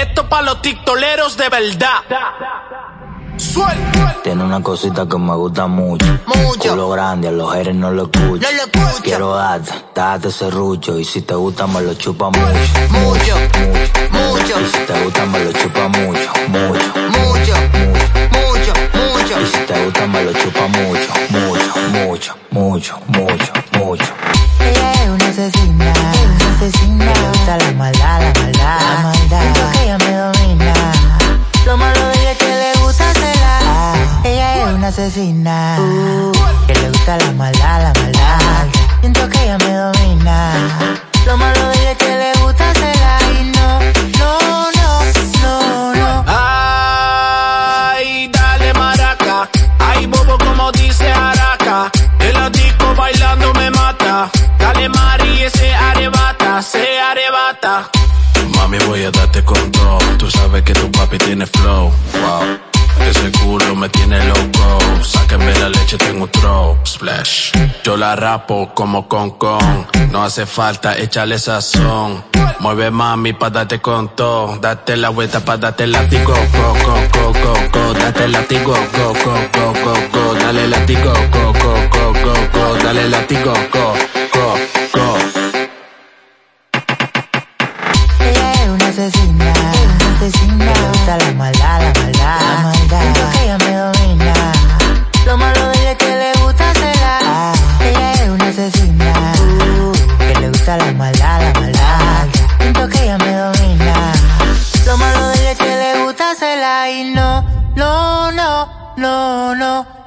Esto pa' los tictoleros de verdad. Suelta. Tiene una cosita que me gusta mucho. Mucho. Culo grande, a los aires no lo escucho. No lo escucho. Quiero darte, date serrucho. Y si te gusta, me lo chupa mucho. Mucho, Mucho. mucho, Y si te gusta, me lo chupa mucho. Mucho. mucho, mucho, mucho. Y si te gusta, me lo chupa mucho. Mucho, mucho, mucho, mucho, mucho. Ella es una asesina, una asesina. Le gusta la maldad, la maldad, la maldad. Asesina. Que le gusta la maldad, la maldad. Siento que ella me domina. Lo malo de ella es que le gusta celar. Y no, no, no, no, no. Ay, dale maraca. Ay, bobo, como dice Araca. El disco bailando me mata. Dale Mari, ese arrebata, se arrebata. Mami, voy a darte con todo. Tú sabes que tu papi tiene flow. Wow. Ese culo me tiene loco. Sáquenme la leche, tengo un throw. Splash. Yo la rapo como con con. No hace falta echarle sazón. Mueve mami pa' darte con todo. Date la vuelta pa' darte látigo. Go, go, go, go, go. Date látigo. Go, go, go, go, go. Dale látigo. Go, go, go, go, go. Dale látigo. Go, go, go. Ella es una asesina, asesina. Le gusta la La maldad, la maldad. Siento que ella me domina. Lo malo de ella es que le gusta celar. Y no, no, no, no, no.